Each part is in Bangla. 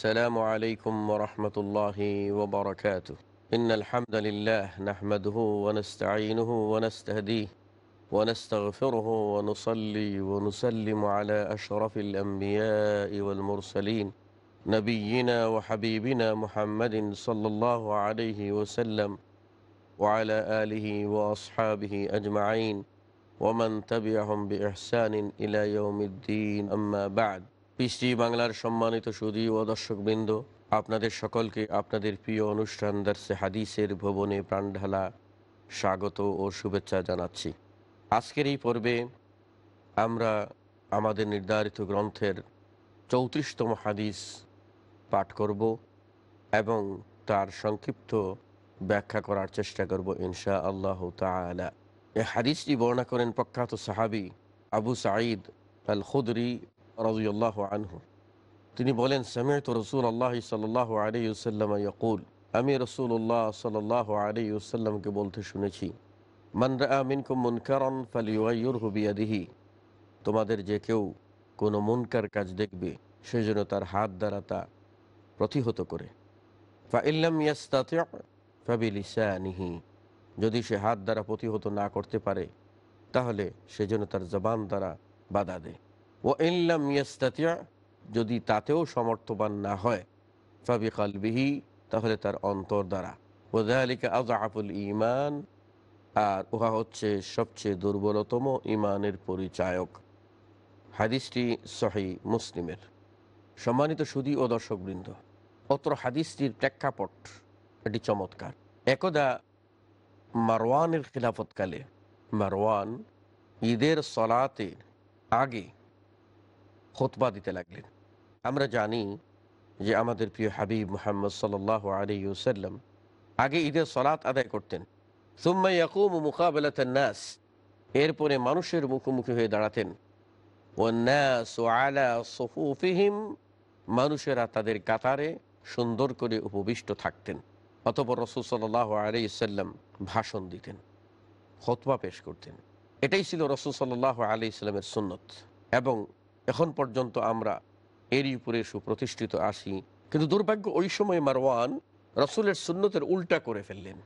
السلام عليكم ورحمة الله وبركاته. إن الحمد لله نحمده ونستعينه ونستهديه ونستغفره ونصلي ونسلم على أشرف الأنبياء والمرسلين نبينا وحبيبنا محمد صلى الله عليه وسلم وعلى آله وأصحابه أجمعين ومن تبعهم بإحسان إلى يوم الدين. أما بعد পিসটি বাংলার সম্মানিত সুদী ও দর্শকবৃন্দ, আপনাদের সকলকে আপনাদের প্রিয় অনুষ্ঠান দার্সে হাদিসের ভবনে প্রাণঢালা স্বাগত ও শুভেচ্ছা জানাচ্ছি। আজকের এই পর্বে আমরা আমাদের নির্ধারিত গ্রন্থের চৌত্রিশতম হাদিস পাঠ করব এবং তার সংক্ষিপ্ত ব্যাখ্যা করার চেষ্টা করব ইনশা আল্লাহ তালা এ হাদিসটি বর্ণনা করেন প্রখ্যাত সাহাবি আবু সাঈদ আল খুদরি রাজিউল্লাহ আনহু। তিনি বলেন সামিয়ত রসুল আল্লাহ সাল্লাহ আলিউসাল্লাম ইয়কুল। আমি রসুল্লাহ সাল্লাহ আলিউসাল্লামকে বলতে শুনেছি মানরা মিনকুম মুনকারন ফালিউর হুবিয়াদিহি তোমাদের যে কেউ কোনো মুনকার কাজ দেখবে সেই জন্য তার হাত দ্বারা তা প্রতিহত করে। ফা ইল্লাম ইয়াস্তাতি ফাবিলিসানিহি। যদি সে হাত দ্বারা প্রতিহত না করতে পারে, তাহলে সেজন্য তার জবান দ্বারা বাধা দেয়। ও ইল্লাম ইয়াস্তাতিয়া যদি তাতেও সমর্থবান না হয় ফাবি কালবিহি তাহলে তার অন্তর দ্বারা। ওদালিকা আজাফুল ইমান আর উহা হচ্ছে সবচেয়ে দুর্বলতম ইমানের পরিচায়ক। হাদিসটি সহি মুসলিমের। সম্মানিত সুদী ও দর্শকবৃন্দ, অত্র হাদিসটির প্রেক্ষাপট এটি চমৎকার। একদা মারওয়ানের খিলাফতকালে, মারওয়ান ঈদের সলাতে আগে খোতবা দিতে লাগলেন। আমরা জানি যে আমাদের প্রিয় হাবিব মোহাম্মদ সাল আলী ওসাল্লাম আগে ঈদের সলাৎ আদায় করতেন। সুম্মাই ইয়াকুম মুকাবেলাতেন নাস। এরপরে মানুষের মুখোমুখি হয়ে দাঁড়াতেন। ও ন্যাস ও আয়ালা সফুফিহিম। মানুষেরা তাদের কাতারে সুন্দর করে উপবিষ্ট থাকতেন। অতপর রসুল সাল্লাহ আলী সাল্লাম ভাষণ দিতেন, খতবা পেশ করতেন। এটাই ছিল রসুল সাল্লাহ আলি ইসলামের সুন্নত। এবং এখন পর্যন্ত আমরা এরই উপরে সুপ্রতিষ্ঠিত আসি কিন্তু দুর্ভাগ্য ওই সময় মারওয়ান রসুলের সুন্নতের উল্টা করে ফেললেন।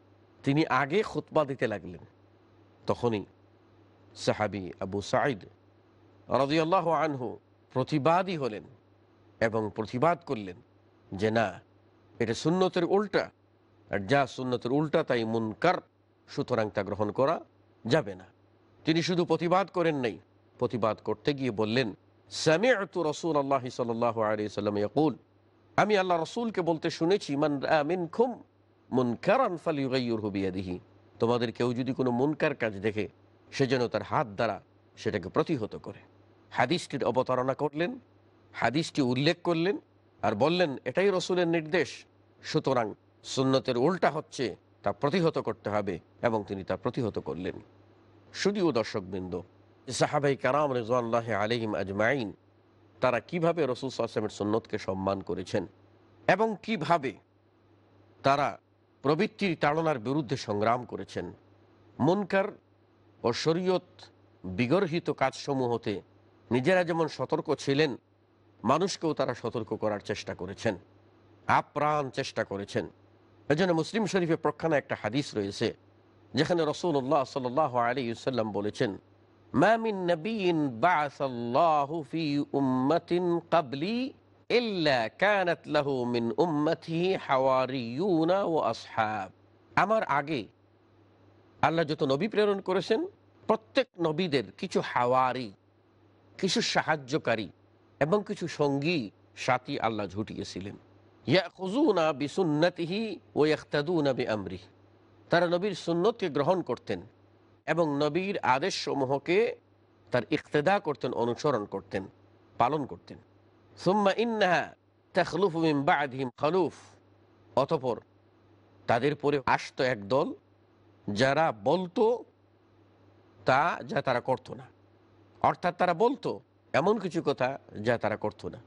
তিনি আগে খুতবা দিতে লাগলেন। তখনই সাহাবি আবু সাইদ রাজিয়াল্লাহ আনহু প্রতিবাদী হলেন এবং প্রতিবাদ করলেন যে না, এটা সুন্নতের উল্টা। আর যা সুন্নতের উল্টা তাই মুনকার, সুতরাং তা গ্রহণ করা যাবে না। তিনি শুধু প্রতিবাদ করেন নাই, প্রতিবাদ করতে গিয়ে বললেন সামিআতু রসুল আল্লাহ সাল্লাহ আলী সাল্লাম ইয়াকুল, আমি আল্লাহ রসুলকে বলতে শুনেছি, মান আমিন খুম মুনকারান ফালিউগাইয়ুর হুবিয়াদিহি তোমাদের কেউ যদি কোনো মুনকার কাজ দেখে, সে যেন তার হাত দ্বারা সেটাকে প্রতিহত করে। হাদিসটির অবতারণা করলেন, হাদিসটি উল্লেখ করলেন আর বললেন, এটাই রসুলের নির্দেশ। সুতরাং সুন্নতের উল্টা হচ্ছে, তা প্রতিহত করতে হবে এবং তিনি তা প্রতিহত করলেন। শুধুও দর্শকবৃন্দ সাহাবাই কারাম রেজাল্লাহ আলহিম আজমাইন, তারা কীভাবে রসুল আসলামের সুন্নতকে সম্মান করেছেন এবং কীভাবে তারা প্রবৃত্তির তাড়নার বিরুদ্ধে সংগ্রাম করেছেন, মুনকার ও শরীয়ত বিগর্হিত কাজসমূহতে নিজেরা যেমন সতর্ক ছিলেন, মানুষকেও তারা সতর্ক করার চেষ্টা করেছেন, আপ্রাণ চেষ্টা করেছেন। এজন্য মুসলিম শরীফে প্রখ্যানে একটা হাদিস রয়েছে, যেখানে রসুল্লাহ সাল আলী সাল্লাম বলেছেন মামিন নবীন বাসাল্লাহু ফি উম্মাতিন ক্বাবলি ইল্লা কানাত লাহু মিন উম্মতিহি হাওয়ারিয়ুনা ওয়া আসহাব। আমার আগে আল্লাহ যত নবী প্রেরণ করেছেন, প্রত্যেক নবীদের কিছু হাওয়ারি, কিছু সাহায্যকারী এবং কিছু সঙ্গী সাথী আল্লাহ ঝুটিয়েছিলেন। ইয়াকুজুনা বিসুন্নতিহি ও ইয়াক্তাদুনা বি আমরি তারা নবীর সুন্নতকে গ্রহণ করতেন। এবং নবীর আদেশসমূহকে তার ইকতেদা করতেন, অনুসরণ করতেন, পালন করতেন। সুম্মা ইন্নাহা তাখলুফু মিন বা'দিহিম খালুফ। অতপর তাদের পরে আসতো এক দল, যারা বলতো তা যা তারা করতো না। অর্থাৎ তারা বলতো এমন কিছু কথা যা তারা করতো না।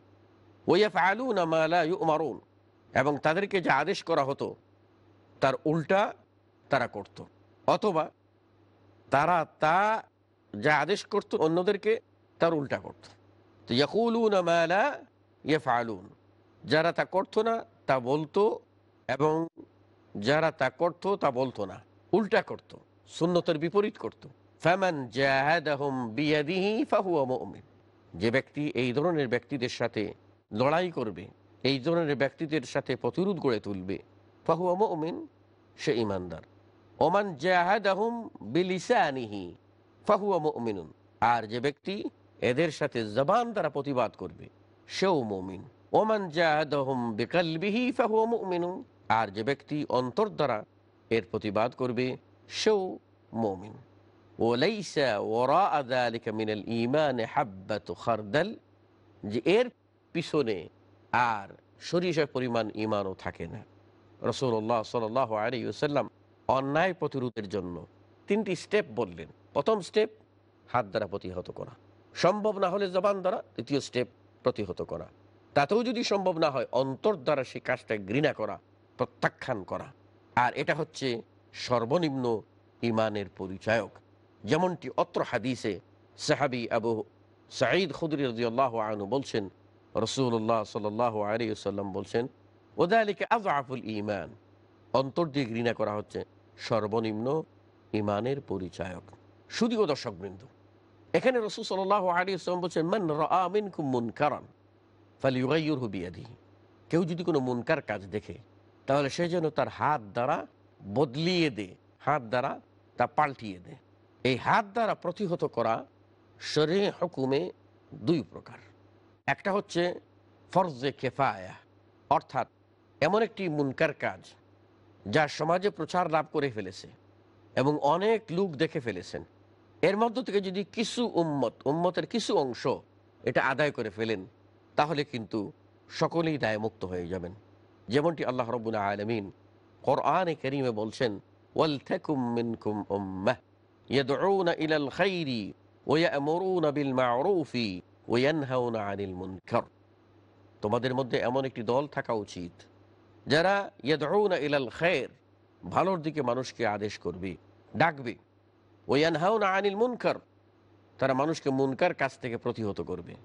ওয়াফ আলু না মালা মারুন এবং তাদেরকে যা আদেশ করা হতো, তার উল্টা তারা করত। অথবা তারা তা যা আদেশ করত অন্যদেরকে, তার উল্টা করত। তো ইয়াকুলুন মালা ইয়ে ফালুন যারা তা করতো না, তা বলতো, এবং যারা তা করতো, তা বলতো না। উল্টা করত, সুন্নতের বিপরীত করত। ফামান জাহাদাহুম বিয়াদিহি ফাহুয়া মুমিন। যে ব্যক্তি এই ধরনের ব্যক্তিদের সাথে লড়াই করবে, এই ধরনের ব্যক্তিদের সাথে প্রতিরোধ গড়ে তুলবে, ফাহুয়া মুমিন, সে ইমানদার। ওমান জাহাদাহুম বিলিসানিহি, ফাহুয়া মুমিনুন। আর যে ব্যক্তি এদের সাথে জবান দ্বারা প্রতিবাদ করবে, সেও মুমিন। ওমান জাহাদাহুম বিকালবিহি, ফাহুয়া মুমিনুন। আর যে ব্যক্তি অন্তর দ্বারা এর প্রতিবাদ করবে, সেও মুমিন। ওলাইসা ওরা আদালিকা মিনাল ইমান হাব্বাতু খারদাল। যে এর পিছনে আর সরিষার পরিমাণ ইমানও থাকে না। রসুল্লাহ সাল আলী সাল্লাম অন্যায় প্রতিরোধের জন্য তিনটি স্টেপ বললেন। প্রথম স্টেপ, হাত দ্বারা প্রতিহত করা। সম্ভব না হলে জবান দ্বারা, দ্বিতীয় স্টেপ, প্রতিহত করা। তাতেও যদি সম্ভব না হয়, অন্তর দ্বারা সেই কাজটা ঘৃণা করা, প্রত্যাখ্যান করা। আর এটা হচ্ছে সর্বনিম্ন ইমানের পরিচায়ক। যেমনটি অত্র হাদিসে সাহাবি আবু সাঈদ খুদরি আনু বলছেন রসুল্লাহ সাল আলী সাল্লাম বলছেন, ওদালিকে আজআফুল ইমান অন্তর দিয়ে ঘৃণা করা হচ্ছে। সর্বনিম্ন ইমানের পরিচায়ক। শুধুও দর্শকবৃন্দ। এখানে রসুল সাল আলী আসলাম বলছেন, মান রামিন কুমুন কারণ ফালি ইউগাইয়ুর হুবিয়াদি কেউ যদি কোনো মুনকার কাজ দেখে, তাহলে সে যেন তার হাত দ্বারা বদলিয়ে দে, হাত দ্বারা তা পাল্টিয়ে দে। এই হাত দ্বারা প্রতিহত করা শরীর হুকুমে দুই প্রকার। একটা হচ্ছে ফরজে কেফায়া, অর্থাৎ এমন একটি মুনকার কাজ যা সমাজে প্রচার লাভ করে ফেলেছে এবং অনেক লোক দেখে ফেলেছেন। এর মধ্য থেকে যদি কিছু উম্মত, উম্মতের কিছু অংশ এটা আদায় করে ফেলেন, তাহলে কিন্তু সকলেই দায়মুক্ত হয়ে যাবেন। যেমনটি আল্লাহ রবুল্লা আলমিন কোরআনে করিমে বলছেন তোমাদের মধ্যে এমন একটি দল থাকা উচিত যারা ইয়াদউনা ইলাল খায়র ভালোর দিকে মানুষকে আদেশ করবে, ডাকবে। ওয়ানহাউনা আনিল মুনকার, তারা মানুষকে মুনকার কাজ থেকে প্রতিহত করবে।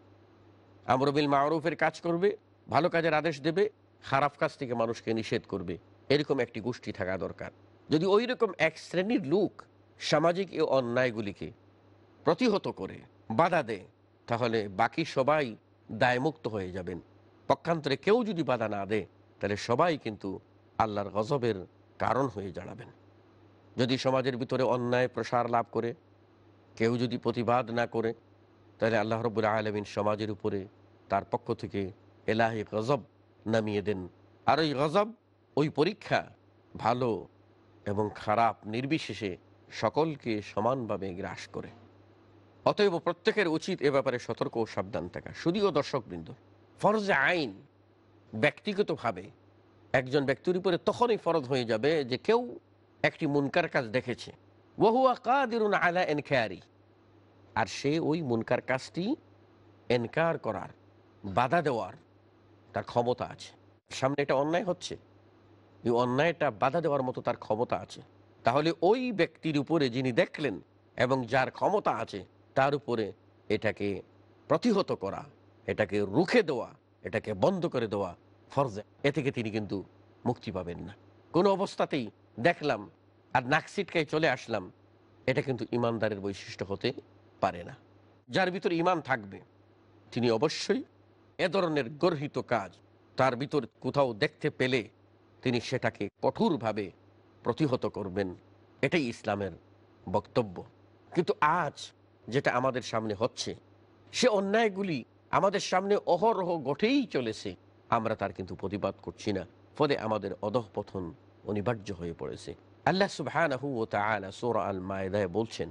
আমরবিল মারুফের কাজ করবে, ভালো কাজের আদেশ দেবে, খারাপ কাজ থেকে মানুষকে নিষেধ করবে। এরকম একটি গোষ্ঠী থাকা দরকার। যদি ওই রকম এক শ্রেণির লোক সামাজিক এই অন্যায়গুলিকে প্রতিহত করে, বাধা দেয়, তাহলে বাকি সবাই দায়মুক্ত হয়ে যাবেন। পক্ষান্তরে কেউ যদি বাধা না দেয় তাহলে সবাই কিন্তু আল্লাহর গজবের কারণ হয়ে দাঁড়াবেন। যদি সমাজের ভিতরে অন্যায় প্রসার লাভ করে, কেউ যদি প্রতিবাদ না করে, তাহলে আল্লাহ রব্বুল আলমিন সমাজের উপরে তার পক্ষ থেকে এলাহি গজব নামিয়ে দেন। আর ওই গজব, ওই পরীক্ষা ভালো এবং খারাপ নির্বিশেষে সকলকে সমানভাবে গ্রাস করে। অতএব প্রত্যেকের উচিত এ ব্যাপারে সতর্ক ও সাবধান থাকা। শুধুও দর্শকবৃন্দ, ফরজে আইন ব্যক্তিগতভাবে একজন ব্যক্তির উপরে তখনই ফরজ হয়ে যাবে যে কেউ একটি মুনকার কাজ দেখেছে। ওহুয়া কাদিরুন আলা এনখায়ারি আর সে ওই মুনকার কাজটি এনকার করার, বাধা দেওয়ার তার ক্ষমতা আছে। সামনে এটা অন্যায় হচ্ছে। এই অন্যায়টা বাধা দেওয়ার মতো তার ক্ষমতা আছে। তাহলে ওই ব্যক্তির উপরে যিনি দেখলেন এবং যার ক্ষমতা আছে, তার উপরে এটাকে প্রতিহত করা, এটাকে রুখে দেওয়া এটাকে বন্ধ করে দেওয়া ফরজে। এ থেকে তিনি কিন্তু মুক্তি পাবেন না। কোনো অবস্থাতেই দেখলাম আর নাকসিটকায় চলে আসলাম, এটা কিন্তু ইমানদারের বৈশিষ্ট্য হতে পারে না। যার ভিতর ইমান থাকবে, তিনি অবশ্যই এ ধরনের গর্হিত কাজ তার ভিতর কোথাও দেখতে পেলে তিনি সেটাকে কঠোরভাবে প্রতিহত করবেন। এটাই ইসলামের বক্তব্য। কিন্তু আজ যেটা আমাদের সামনে হচ্ছে, সে অন্যায়গুলি আমাদের সামনে অহরহ ঘটেই চলেছে। আমরা তার কিন্তু প্রতিবাদ করছি না। ফলে আমাদের অধঃপথন অনিবার্য হয়ে পড়েছে। আল্লাহ সুবহানাহু ওয়া তাআলা সূরা আল মায়দায় বলছেন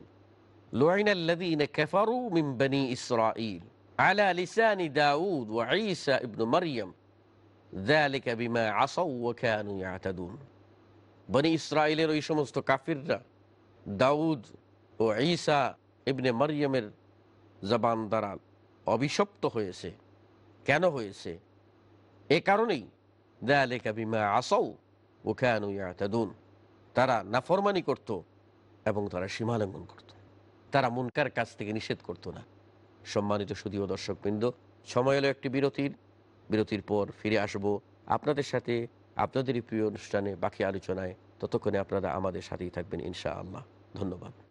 লুইনাল্লাযীনা কাফারু মিন বনি ইসরাঈল আলা লিসানি দাউদ ওয়া ঈসা ইবনে মারইয়াম, যালিকা বিমা আসাউ ওয়া কানু ইয়াতাদুন। বনি ইসরায়েলের ওই সমস্ত কাফিররা, দাউদ ও ঈসা ইবনে মারইয়ামের জবান দ্বারা অভিশপ্ত হয়েছে। কেন হয়েছে? এ কারণেই যালিকা বিমা আসাউ ও কানু ইয়াতাদুন তারা নাফরমানি করত এবং তারা সীমালঙ্ঘন করত। তারা মুনকার কাছ থেকে নিষেধ করত না। সম্মানিত সুদীয় দর্শকবৃন্দ, সময় এলো একটি বিরতির। বিরতির পর ফিরে আসব আপনাদের সাথে, আপনাদেরই প্রিয় অনুষ্ঠানে বাকি আলোচনায়। ততক্ষণে আপনারা আমাদের সাথেই থাকবেন ইনশা আল্লাহ ধন্যবাদ।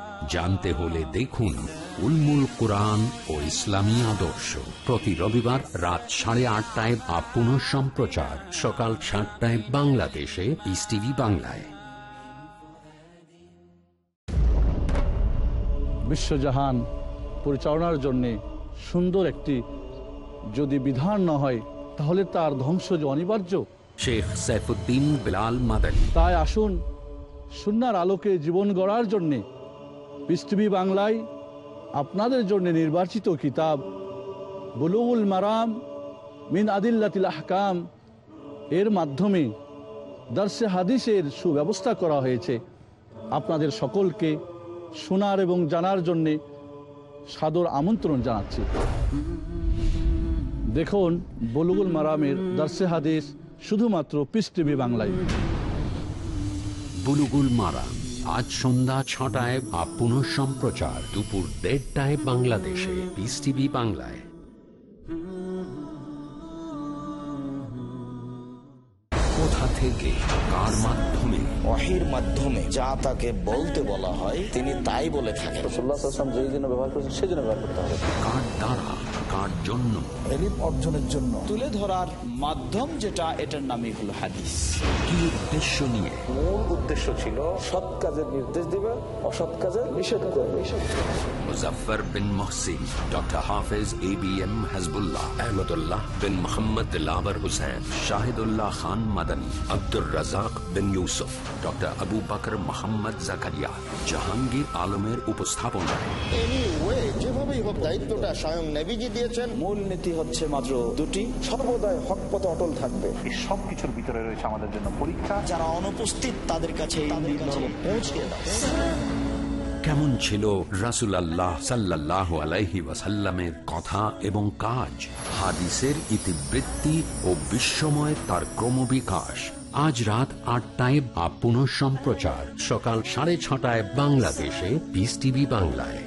জানতে হলে দেখুন উলমুল কোরআন ও ইসলামী আদর্শ। প্রতি রবিবার রাত সাড়ে আটটায় বা পুনঃ সম্প্রচার। সকাল সাতটায় বাংলাদেশে পিস টিভি বাংলায়। বিশ্বজাহান পরিচালনার জন্যে সুন্দর একটি যদি বিধান না হয় তাহলে তার ধ্বংস যে অনিবার্য। শেখ সাইফুদ্দিন বিলাল মাদানী। তাই আসুন সুনার আলোকে জীবন গড়ার জন্যে পৃথিবী বাংলায় আপনাদের জন্য নির্বাচিত কিতাব, বুলুগুল মারাম মিন আদিল্লাতিল আহকাম। এর মাধ্যমে দার্সে হাদিসের সুব্যবস্থা করা হয়েছে। আপনাদের সকলকে শোনার এবং জানার জন্যে সাদর আমন্ত্রণ জানাচ্ছি। দেখুন, বলুগুল মারামের দার্সে হাদিস শুধুমাত্র পিস বাংলায়। বুলুগুল মারাম। আজ সন্ধ্যা ছটায় বা পুনঃ সম্প্রচার দুপুর দেড়টায় বাংলাদেশে। পিস টিভি বাংলায়। কোথা থেকে, কার মাধ্যমে? ওয়াহির মাধ্যমে যা তাকে বলতে বলা হয় তিনি তাই বলে থাকেন। যেই জন্য ব্যবহার করছেন সেই জন্য ব্যবহার করতে হবে। কার দ্বারা কার জন্য? এলিম অর্জনের জন্য। তুলে ধরার মাধ্যম যেটা এটার নামই হলো হাদিস। কি উদ্দেশ্য নিয়ে? মূল উদ্দেশ্য ছিল সৎ কাজের নির্দেশ দিবে অসৎ কাজের নিষেধ করবে Muzaffar bin Mohsin doctor Hafez A B M Hajbullah Ahmadullah bin Mohammad Dilabar Hossain Shahidullah Khan Madani Abdur Razzak bin Yusuf. Doctor Abu Bakar Mohammad Zakaria Jahangir আলমের উপস্থাপনায় এনি যেভাবেই হোক দায়িত্বটা স্বয়ং নেভিজি দিয়েছেন। মূল নীতি হচ্ছে মাত্র দুটি। সর্বদাই হক পথে অটল থাকবে। এই সব ভিতরে রয়েছে আমাদের জন্য পরীক্ষা। যারা অনুপস্থিত তাদের কাছে এই পৌঁছে দাও কেমন ছিল রাসুল আল্লাহ সাল্লাহ আলাইহি ওয়াসাল্লামের কথা এবং কাজ? হাদিসের ইতিবৃত্তি ও বিশ্বময় তার ক্রমবিকাশ। আজ রাত আটটায় বা পুনঃ সম্প্রচার। সকাল সাড়ে ছটায় বাংলাদেশে পিস টিভি বাংলায়।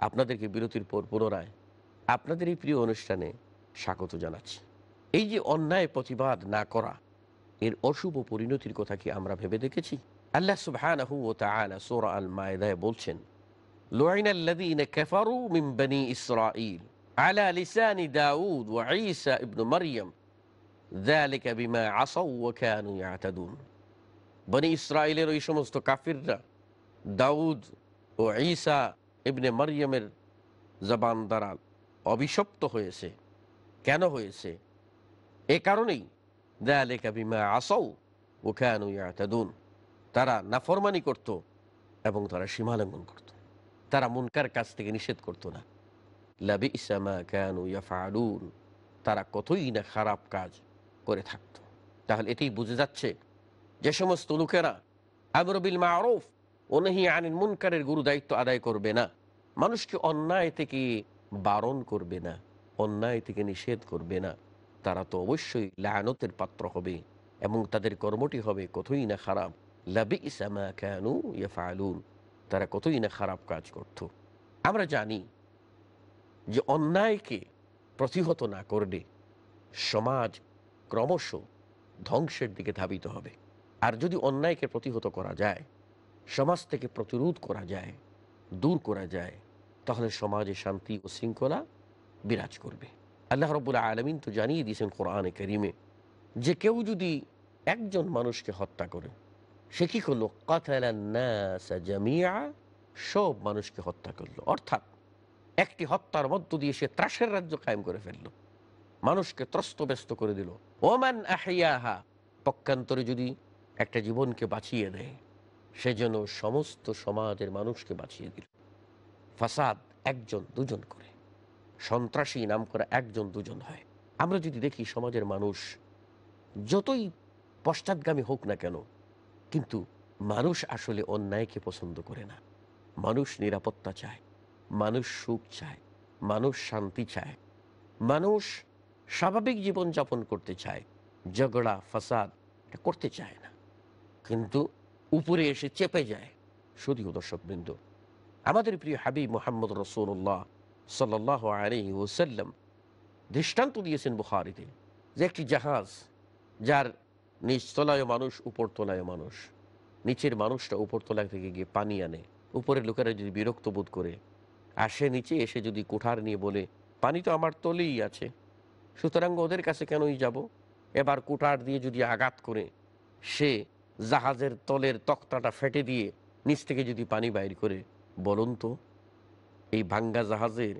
আপনাদেরকে বিরতির পর পুনরায় আপনাদের এই প্রিয় অনুষ্ঠানে স্বাগত জানাচ্ছি। এই যে অন্যায় প্রতিবাদ না করা, এর অশুভ পরিণতির কথা কি আমরা ভেবে দেখেছি? আল্লাহ সুবাহ সোরা বলছেন لعن الذين كفروا من بني إسرائيل على لسان داود وعيسى ابن مريم ذلك بما عصوا وكانوا يعتدون বনি ইসরায়েলের ওই সমস্ত কাফিররা দাউদ ও ঈসা ইবনে মারিয়ামের জবান দ্বারা অভিশপ্ত হয়েছে কেন হয়েছে এ কারণেই দেয়ালেকা বিমা আসৌ ও কেন ইয়াতাদুন তারা নাফরমানি করত এবং তারা সীমালঙ্ঘন করত তারা মুনকার কাছ থেকে নিষেধ করত না। লাবি ইসামা কেন ইয়াফালুন তারা কতই না খারাপ কাজ করে থাকত। তাহলে এটাই বুঝে যাচ্ছে যে সমস্ত লোকেরা আমরবিল মারুফ ওনহি আনিন মুনকারের গুরু দায়িত্ব আদায় করবে না। মানুষকে অন্যায় থেকে বারণ করবে না, অন্যায় থেকে নিষেধ করবে না। তারা তো অবশ্যই লায়নতের পাত্র হবে এবং তাদের কর্মটি হবে কতই না খারাপ। লাবি ইসামা কেন ইয়েফালুন তারা কতই না খারাপ কাজ করত। আমরা জানি যে অন্যায়কে প্রতিহত না করলে সমাজ ক্রমশ ধ্বংসের দিকে ধাবিত হবে। আর যদি অন্যায়কে প্রতিহত করা যায়, সমাজ থেকে প্রতিরোধ করা যায়, দূর করা যায়, তাহলে সমাজে শান্তি ও শৃঙ্খলা বিরাজ করবে। আল্লাহ রবুল্লা আলমিন তো জানিয়ে দিয়েছেন কোরআনে করিমে যে কেউ যদি একজন মানুষকে হত্যা করে সে কি করল? জামিয়া সব মানুষকে হত্যা করল। অর্থাৎ একটি হত্যার মধ্য দিয়ে সে ত্রাসের রাজ্য কায়েম করে ফেলল। মানুষকে ত্রস্ত ব্যস্ত করে দিল। ওমান আহিয়াহা পক্ষান্তরে যদি একটা জীবনকে বাঁচিয়ে দেয় সেজন্য সমস্ত সমাজের মানুষকে বাঁচিয়ে দিল। ফাসাদ একজন দুজন করে, সন্ত্রাসী নাম করা একজন দুজন হয়। আমরা যদি দেখি সমাজের মানুষ যতই পশ্চাৎগামী হোক না কেন কিন্তু মানুষ আসলে অন্যায়কে পছন্দ করে না। মানুষ নিরাপত্তা চায়, মানুষ সুখ চায়, মানুষ শান্তি চায়, মানুষ স্বাভাবিক জীবনযাপন করতে চায়, ঝগড়া, ফাসাদ এটা করতে চায় না। কিন্তু উপরে এসে চেপে যায়। শুধু দর্শক বৃন্দ আমাদের প্রিয় হাবিব মোহাম্মদ রসুল্লাহ সাল্লাহ আলী ওসাল্লাম দৃষ্টান্ত দিয়েছেন বুখারিতে যে একটি জাহাজ, যার নিচতলায় মানুষ, উপরতলায় মানুষ। নিচের মানুষটা উপরতলায় থেকে গিয়ে পানি আনে। উপরের লোকেরা যদি বিরক্ত বোধ করে, আসে নিচে, এসে যদি কুঠার নিয়ে বলে, পানি তো আমার তলেই আছে, সুতরাং ওদের কাছে কেনই যাব? এবার কুঠার দিয়ে যদি আঘাত করে, সে জাহাজের তলের তক্তাটা ফেটে দিয়ে নিচ থেকে যদি পানি বাইর করে, বলুন তো, এই ভাঙ্গা জাহাজের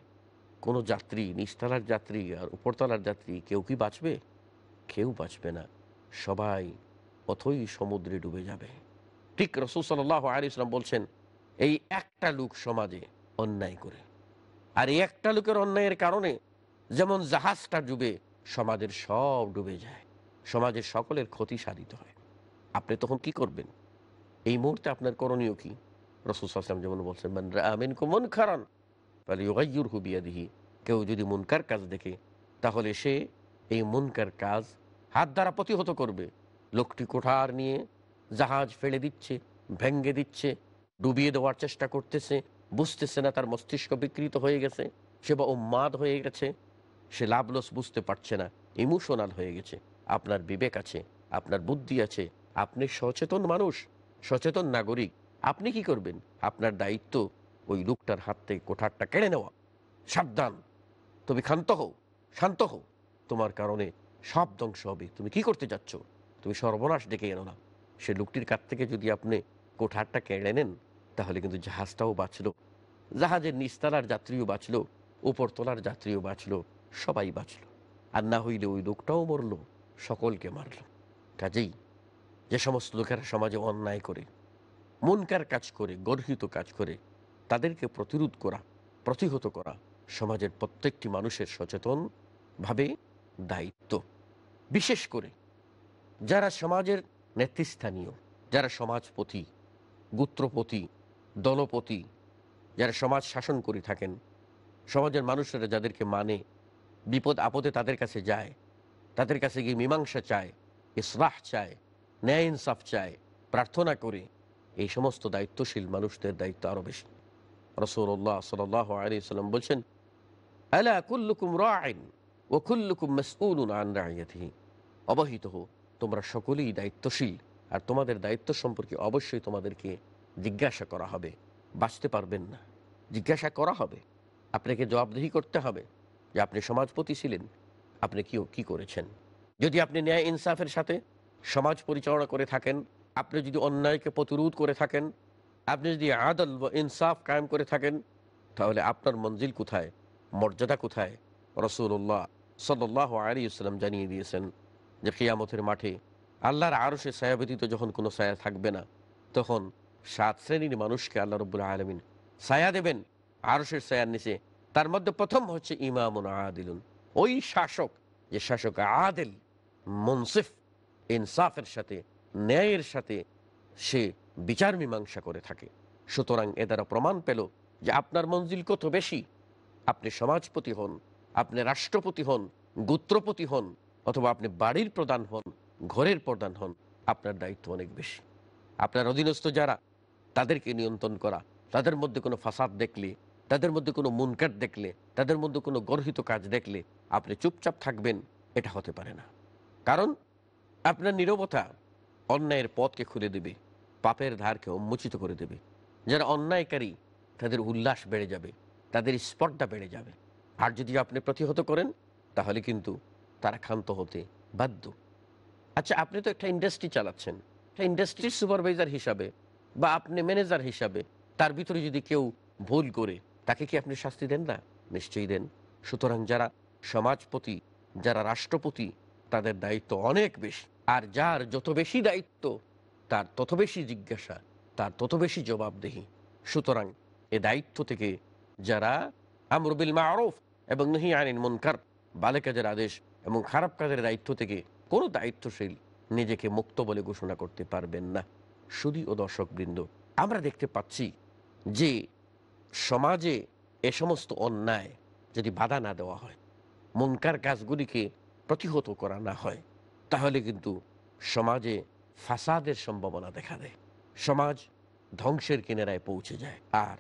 কোনো যাত্রী, নিচতলার যাত্রী আর উপরতলার যাত্রী কেউ কি বাঁচবে? কেউ বাঁচবে না। সবাই অথই সমুদ্রে ডুবে যাবে। ঠিক রসুল সাল্লাহ আলী ইসলাম বলছেন, এই একটা লোক সমাজে অন্যায় করে। আর এই একটা লোকের অন্যায়ের কারণে যেমন জাহাজটা ডুবে, সমাজের সব ডুবে যায়, সমাজের সকলের ক্ষতি সাধিত হয়। আপনি তখন কি করবেন? এই মুহূর্তে আপনার করণীয় কি? রসুল আসলাম যেমন বলছেন আমিন কুমন খারান ইউর হুবিয়াদিহি কেউ যদি মুনকার কাজ দেখে, তাহলে সে এই মুনকার কাজ হাত দ্বারা প্রতিহত করবে। লোকটি কোঠার নিয়ে জাহাজ ফেলে দিচ্ছে, ভেঙ্গে দিচ্ছে, ডুবিয়ে দেওয়ার চেষ্টা করতেছে, বুঝতেছে না তার মস্তিষ্ক বিকৃত হয়ে গেছে, সে বা উম্মাদ হয়ে গেছে, সে লাভলস বুঝতে পারছে না, ইমোশনাল হয়ে গেছে, আপনার বিবেক আছে, আপনার বুদ্ধি আছে, আপনি সচেতন মানুষ, সচেতন নাগরিক, আপনি কি করবেন? আপনার দায়িত্ব ওই লোকটার হাত থেকে কোঠারটা কেড়ে নেওয়া। সাবধান, তুমি ক্ষান্ত হও, শান্ত হও, তোমার কারণে সব ধ্বংস হবে। তুমি কি করতে যাচ্ছ? তুমি সর্বনাশ ডেকে এনো না। সে লোকটির কাছ থেকে যদি আপনি কোঠারটা কেড়ে নেন, তাহলে কিন্তু জাহাজটাও বাঁচল। জাহাজের নিস্তালার যাত্রীও বাঁচলো, উপরতলার যাত্রীও বাঁচলো, সবাই বাঁচলো। আর না হইলে ওই লোকটাও মরল, সকলকে মারল। কাজেই যে সমস্ত লোকেরা সমাজে অন্যায় করে, মনকার কাজ করে, গর্হিত কাজ করে, তাদেরকে প্রতিরোধ করা, প্রতিহত করা সমাজের প্রত্যেকটি মানুষের সচেতনভাবে দায়িত্ব। বিশেষ করে যারা সমাজের নেতৃস্থানীয়, যারা সমাজপতি, গুত্রপতি, দলপতি, যারা সমাজ শাসন করে থাকেন, সমাজের মানুষেরা যাদেরকে মানে বিপদ আপদে তাদের কাছে যায়, তাদের কাছে গিয়ে মীমাংসা চায়, ইসলাহ চায়, ন্যায় ইনসাফ চায়, প্রার্থনা করে, এই সমস্ত দায়িত্বশীল মানুষদের দায়িত্ব আরও বেশি। রসৌল্লাহ সাল আলী সাল্লাম বলছেন, আলা কুল্লুকুম রাইন? ও কুল্লুকুম মসউলুন আন রাইয়াতিহি। অবহিত হো তোমরা সকলেই দায়িত্বশীল, আর তোমাদের দায়িত্ব সম্পর্কে অবশ্যই তোমাদেরকে জিজ্ঞাসা করা হবে। বাঁচতে পারবেন না। জিজ্ঞাসা করা হবে। আপনাকে জবাবদিহি করতে হবে যে আপনি সমাজপতি ছিলেন, আপনি কি কি করেছেন। যদি আপনি ন্যায় ইনসাফের সাথে সমাজ পরিচালনা করে থাকেন, আপনি যদি অন্যায়কে প্রতিরোধ করে থাকেন, আপনি যদি আদল বা ইনসাফ কায়েম করে থাকেন, তাহলে আপনার মঞ্জিল কোথায়, মর্যাদা কোথায়? রসুল্লাহ সাল্লাহ আলী ইসলাম জানিয়ে দিয়েছেন যে খিয়ামতের মাঠে আল্লাহর আরও সে ছায়া ব্যতীত যখন কোনো ছায়া থাকবে না, তখন সাত শ্রেণির মানুষকে আল্লাহ রব্বুল আলমিন ছায়া দেবেন আরসের ছায়ার নিচে। তার মধ্যে প্রথম হচ্ছে ইমামুন আদিলুন। ওই শাসক, যে শাসক আদেল, মুনসিফ, ইনসাফের সাথে, ন্যায়ের সাথে সে বিচার মীমাংসা করে থাকে। সুতরাং এ দ্বারা প্রমাণ পেল যে আপনার মঞ্জিল কত বেশি, আপনি সমাজপতি হন আপনি রাষ্ট্রপতি হন, গোত্রপতি হন, অথবা আপনি বাড়ির প্রধান হন, ঘরের প্রধান হন, আপনার দায়িত্ব অনেক বেশি। আপনার অধীনস্থ যারা, তাদেরকে নিয়ন্ত্রণ করা, তাদের মধ্যে কোনো ফাসাদ দেখলে, তাদের মধ্যে কোনো মুনকাট দেখলে, তাদের মধ্যে কোনো গর্হিত কাজ দেখলে, আপনি চুপচাপ থাকবেন, এটা হতে পারে না। কারণ, আপনার নিরবতা অন্যায়ের পথকে খুলে দেবে, পাপের ধারকে উন্মোচিত করে দেবে। যারা অন্যায়কারী, তাদের উল্লাস বেড়ে যাবে, তাদের স্পর্ধা বেড়ে যাবে। আর যদি আপনি প্রতিহত করেন, তাহলে কিন্তু তারা ক্ষান্ত হতে বাধ্য। আচ্ছা আপনি তো একটা ইন্ডাস্ট্রি চালাচ্ছেন। একটা ইন্ডাস্ট্রির সুপারভাইজার হিসাবে বা আপনি ম্যানেজার হিসাবে, তার ভিতরে যদি কেউ ভুল করে, তাকে কি আপনি শাস্তি দেন? না, নিশ্চয়ই দেন। সুতরাং যারা সমাজপতি, যারা রাষ্ট্রপতি, তাদের দায়িত্ব অনেক বেশি। আর যার যত বেশি দায়িত্ব, তার তত বেশি জিজ্ঞাসা, তার তত বেশি জবাবদেহি। সুতরাং এ দায়িত্ব থেকে যারা আমরবিল মারফ এবং নহি আইন মনকার বালে কাজের আদেশ এবং খারাপ কাজের দায়িত্ব থেকে কোনো দায়িত্বশীল নিজেকে মুক্ত বলে ঘোষণা করতে পারবেন না। সুদী ও দর্শকবৃন্দ, আমরা দেখতে পাচ্ছি যে সমাজে এ সমস্ত অন্যায় যদি বাধা না দেওয়া হয়, মনকার কাজগুলিকে প্রতিহত করা না হয়, তাহলে কিন্তু সমাজে ফাসাদের সম্ভাবনা দেখা দেয়। সমাজ ধ্বংসের কিনারায় পৌঁছে যায়। আর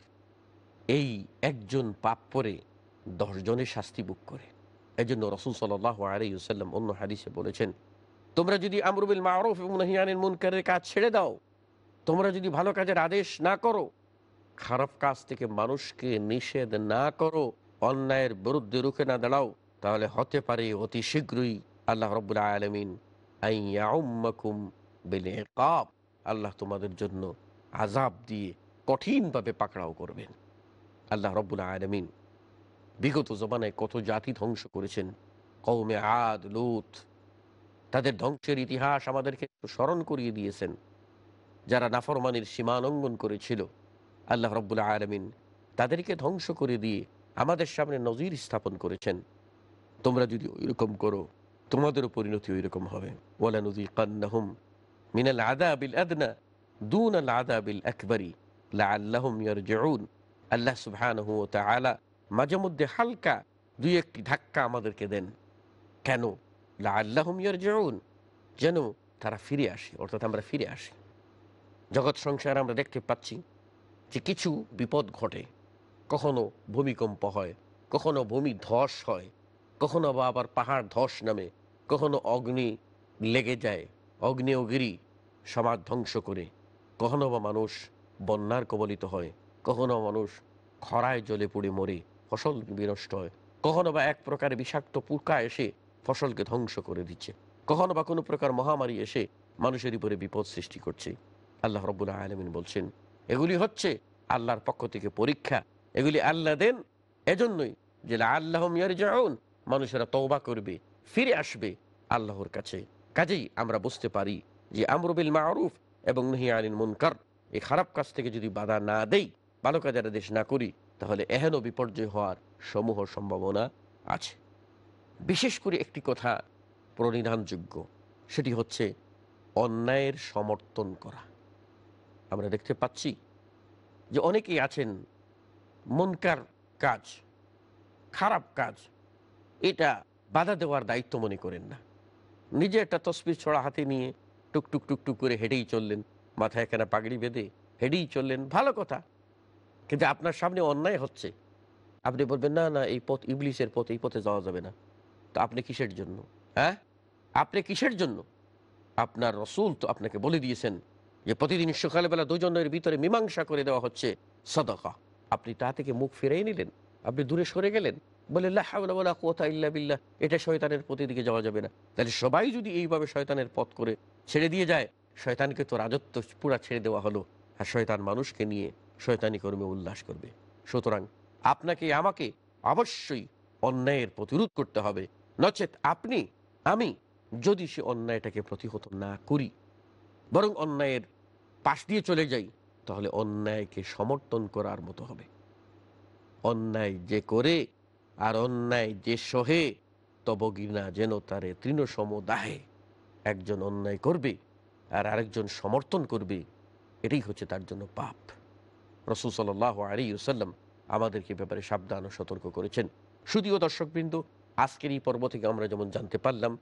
এই একজন পাপ করে দশজনের শাস্তি বুক করে। এই জন্য রসুল আলাইসাল্লাম অন্য হাদিসে বলেছেন, তোমরা যদি আমরুবিল মারুফ এবং নাহিয়ানিল মুনকারের কাজ ছেড়ে দাও, তোমরা যদি ভালো কাজের আদেশ না করো, খারাপ কাজ থেকে মানুষকে নিষেধ না করো, অন্যায়ের বিরুদ্ধে রুখে না দাঁড়াও, তাহলে হতে পারে অতি শীঘ্রই আল্লাহ রব্বুল আলমিন কাপ আল্লাহ তোমাদের জন্য আজাব দিয়ে কঠিনভাবে পাকড়াও করবেন। আল্লাহ রব্বুল আলমিন বিগত জমানায় কত জাতি ধ্বংস করেছেন। কৌমে আদ, লুত। তাদের ধ্বংসের ইতিহাস আমাদেরকে স্মরণ করিয়ে দিয়েছেন। যারা নাফরমানির সীমালঙ্ঘন করেছিল। আল্লাহ রব্বুল আলমিন তাদেরকে ধ্বংস করে দিয়ে আমাদের সামনে নজির স্থাপন করেছেন। তোমরা যদি ওইরকম করো, তোমাদেরও পরিণতি ওই রকম হবে। ওলা নদী কান্নাহুম মিনাল আদা বিল আদনা দুন আল আদা বিল আকবরি লা আল্লাহম ইয়ার জউন আল্লাহ সুবহানহু মাঝে মধ্যে হালকা দুই একটি ধাক্কা আমাদেরকে দেন। কেন? লা আল্লাহম ইয়ার জউন যেন তারা ফিরে আসে, অর্থাৎ আমরা ফিরে আসি। জগৎ সংসার আমরা দেখতে পাচ্ছি যে কিছু বিপদ ঘটে। কখনো ভূমিকম্প হয়, কখনো ভূমি ধস হয়, কখনো বা আবার পাহাড় ধস নামে, কখনো অগ্নি লেগে যায় অগ্নেয়গিরি সমাজ ধ্বংস করে। কখনো বা মানুষ বন্যার কবলিত হয়, কখনো মানুষ খরায় জলে পড়ে মরে। ফসল বিনষ্ট হয়। কখনো বা এক প্রকার বিষাক্ত পুরকা এসে ফসলকে ধ্বংস করে দিচ্ছে। কখনো বা কোনো প্রকার মহামারী এসে মানুষের উপরে বিপদ সৃষ্টি করছে। আল্লাহ রব্বুল্লাহ আলমিন বলছেন, এগুলি হচ্ছে আল্লাহর পক্ষ থেকে পরীক্ষা। এগুলি আল্লাহ দেন। এজন্যই যে আল্লাহ যাউন মানুষেরা তৌবা করবে, ফিরে আসবে আল্লাহর কাছে। কাজেই আমরা বুঝতে পারি যে আমরুবিল মারুফ এবং নহিয়ানিন মুনকার। এই খারাপ কাজ থেকে যদি বাধা না দেই ভালো কাজের আদেশ না করি, তাহলে এহেন বিপর্যয় হওয়ার সমূহ সম্ভাবনা আছে। বিশেষ করে একটি কথা প্রণিধানযোগ্য, সেটি হচ্ছে অন্যায়ের সমর্থন করা। আমরা দেখতে পাচ্ছি যে অনেকেই আছেন, মনকার কাজ, খারাপ কাজ, এটা বাধা দেওয়ার দায়িত্ব মনে করেন না। নিজে একটা তসবির ছড়া হাতে নিয়ে টুকটুক টুকটুক করে হেঁটেই চললেন, মাথায় এখানে পাগড়ি বেঁধে হেঁটেই চললেন, ভালো কথা। কিন্তু আপনার সামনে অন্যায় হচ্ছে। আপনি বলবেন, না না, এই পথ ইংলিশের পথ, এই পথে যাওয়া যাবে না। তো আপনি কিসের জন্য? হ্যাঁ? আপনি কিসের জন্য? আপনার রসুল তো আপনাকে বলে দিয়েছেন যে, প্রতিদিন সকালবেলা দুজনের ভিতরে মীমাংসা করে দেওয়া হচ্ছে সদকা। আপনি তা থেকে মুখ ফিরিয়ে নিলেন। আপনি দূরে সরে গেলেন। বলে বিল্লাহ, এটা শয়তানের প্রতি দিকে যাওয়া যাবে না। তাহলে সবাই যদি এইভাবে শয়তানের পথ করে ছেড়ে দিয়ে যায়, শয়তানকে তো রাজত্ব পুরা ছেড়ে দেওয়া হলো। আর শয়তান মানুষকে নিয়ে শয়তানি কর্মে উল্লাস করবে। সুতরাং আপনাকে, আমাকে অবশ্যই অন্যায়ের প্রতিরোধ করতে হবে। নচেত আপনি, আমি যদি সে অন্যায়টাকে প্রতিহত না করি, বরং অন্যায়ের পাশ দিয়ে চলে যাই, তাহলে অন্যায়কে সমর্থন করার মতো হবে। অন্যায় যে করে আর অন্যায় যে সহে তবগিনা যেন তারে তৃণসম দাহে। একজন অন্যায় করবে আর আরেকজন সমর্থন করবে, এটাই হচ্ছে তার জন্য পাপ। রসুল সাল আলী সাল্লাম আমাদেরকে ব্যাপারে সাবধান ও সতর্ক করেছেন। শুধুও দর্শকবৃন্দ, আজকের এই পর্ব থেকে আমরা যেমন জানতে পারলাম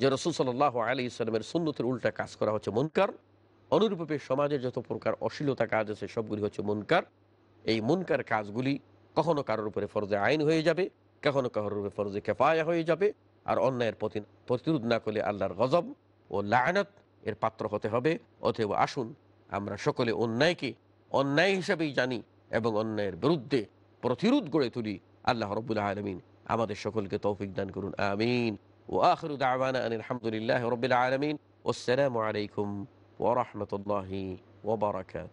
যে রসুল সাল্লাহ আলী ইসলামের সুন্নতের উল্টা কাজ করা হচ্ছে মনকার। অনুরূপে সমাজে যত প্রকার অশ্লীলতা কাজ আছে, সবগুলি হচ্ছে মনকার। এই মনকার কাজগুলি কখনো কারোর উপরে ফরজে আইন হয়ে যাবে, কখনো কারোর উপরে ফরজে কেফায়া হয়ে যাবে। আর অন্যায়ের প্রতি, প্রতিরোধ না করলে আল্লাহর গজব ও লায়নত এর পাত্র হতে হবে। অতএব আসুন, আমরা সকলে অন্যায়কে অন্যায় হিসাবেই জানি এবং অন্যায়ের বিরুদ্ধে প্রতিরোধ গড়ে তুলি। আল্লাহ রবুল্লাহ আলমিন আমাদের সকলকে তৌফিক দান করুন। আমিন। ও আখরু দাওয়ানা আলহামদুলিল্লাহ রবিল আলমিন। আসসালামু আলাইকুম ওরহমতুল্লাহি ওবরাকাত